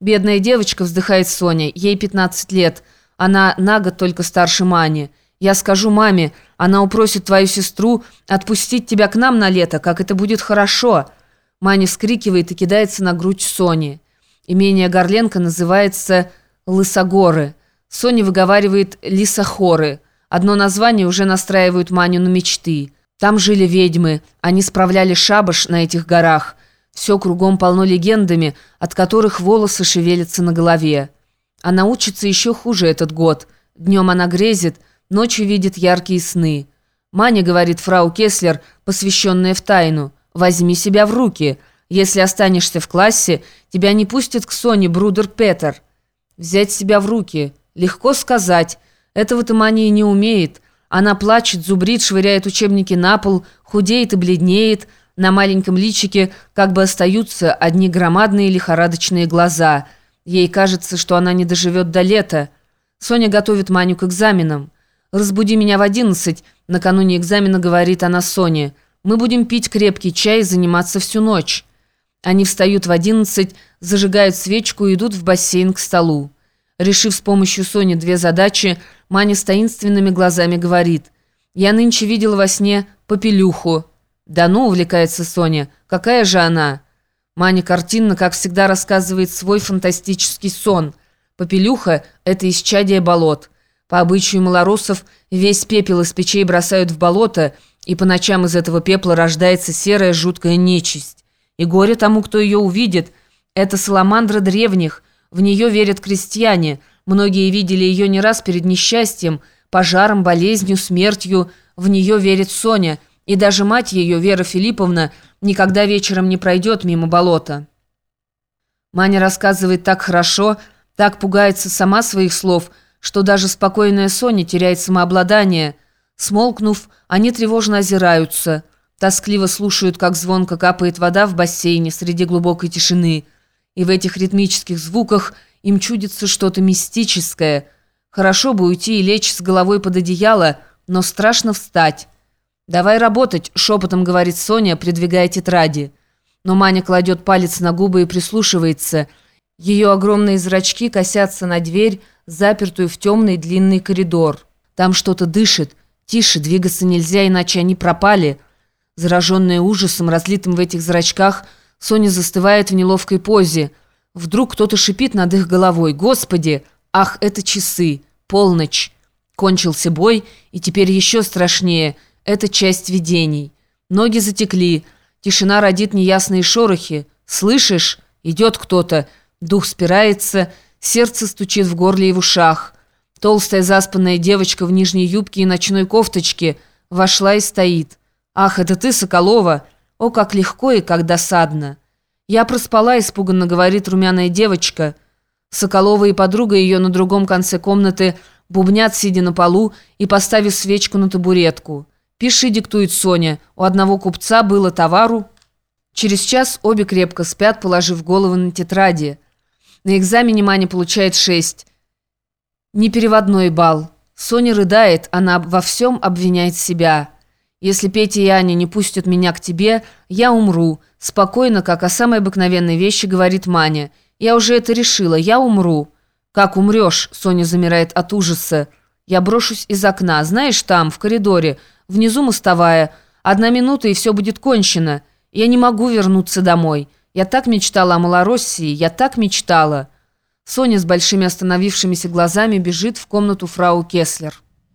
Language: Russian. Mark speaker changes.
Speaker 1: «Бедная девочка», — вздыхает Соня, — «ей 15 лет. Она на год только старше Мани. Я скажу маме, она упросит твою сестру отпустить тебя к нам на лето, как это будет хорошо». Маня вскрикивает и кидается на грудь Сони. Имение Горленко называется «Лысогоры». Соня выговаривает «Лисохоры». Одно название уже настраивают Маню на мечты. Там жили ведьмы, они справляли шабаш на этих горах. Все кругом полно легендами, от которых волосы шевелятся на голове. Она учится еще хуже этот год. Днем она грезит, ночью видит яркие сны. «Маня», — говорит фрау Кеслер, посвященная в тайну, — «возьми себя в руки. Если останешься в классе, тебя не пустят к Соне Брудер Петер». «Взять себя в руки. Легко сказать. Этого-то Маня и не умеет». Она плачет, зубрит, швыряет учебники на пол, худеет и бледнеет. На маленьком личике как бы остаются одни громадные лихорадочные глаза. Ей кажется, что она не доживет до лета. Соня готовит Маню к экзаменам. «Разбуди меня в одиннадцать», — накануне экзамена говорит она Соне. «Мы будем пить крепкий чай и заниматься всю ночь». Они встают в одиннадцать, зажигают свечку и идут в бассейн к столу. Решив с помощью Сони две задачи, Маня с таинственными глазами говорит. «Я нынче видела во сне попелюху». «Да ну», — увлекается Соня, — «какая же она?» Маня картинно, как всегда, рассказывает свой фантастический сон. Попелюха — это исчадие болот. По обычаю малоросов весь пепел из печей бросают в болото, и по ночам из этого пепла рождается серая жуткая нечисть. И горе тому, кто ее увидит. Это саламандра древних, в нее верят крестьяне. Многие видели ее не раз перед несчастьем, пожаром, болезнью, смертью. В нее верит Соня. И даже мать ее, Вера Филипповна, никогда вечером не пройдет мимо болота. Маня рассказывает так хорошо, так пугается сама своих слов, что даже спокойная Соня теряет самообладание. Смолкнув, они тревожно озираются. Тоскливо слушают, как звонко капает вода в бассейне среди глубокой тишины – и в этих ритмических звуках им чудится что-то мистическое. Хорошо бы уйти и лечь с головой под одеяло, но страшно встать. «Давай работать», — шепотом говорит Соня, придвигая тетради. Но Маня кладет палец на губы и прислушивается. Ее огромные зрачки косятся на дверь, запертую в темный длинный коридор. Там что-то дышит. Тише, двигаться нельзя, иначе они пропали. Зараженная ужасом, разлитым в этих зрачках, Соня застывает в неловкой позе. Вдруг кто-то шипит над их головой. «Господи! Ах, это часы! Полночь!» Кончился бой, и теперь еще страшнее. Это часть видений. Ноги затекли. Тишина родит неясные шорохи. «Слышишь? Идет кто-то!» Дух спирается, сердце стучит в горле и в ушах. Толстая заспанная девочка в нижней юбке и ночной кофточке вошла и стоит. «Ах, это ты, Соколова!» О, как легко и как досадно. Я проспала, испуганно говорит румяная девочка. Соколова и подруга ее на другом конце комнаты бубнят, сидя на полу и поставив свечку на табуретку. «Пиши», — диктует Соня. «У одного купца было товару». Через час обе крепко спят, положив головы на тетради. На экзамене Маня получает шесть. Непереводной балл. Соня рыдает, она во всем обвиняет себя. Если Петя и Аня не пустят меня к тебе, я умру. Спокойно, как о самой обыкновенной вещи, говорит Маня. Я уже это решила, я умру. Как умрешь? Соня замирает от ужаса. Я брошусь из окна. Знаешь, там, в коридоре, внизу мостовая. Одна минута, и все будет кончено. Я не могу вернуться домой. Я так мечтала о Малороссии, я так мечтала. Соня с большими остановившимися глазами бежит в комнату фрау Кеслер.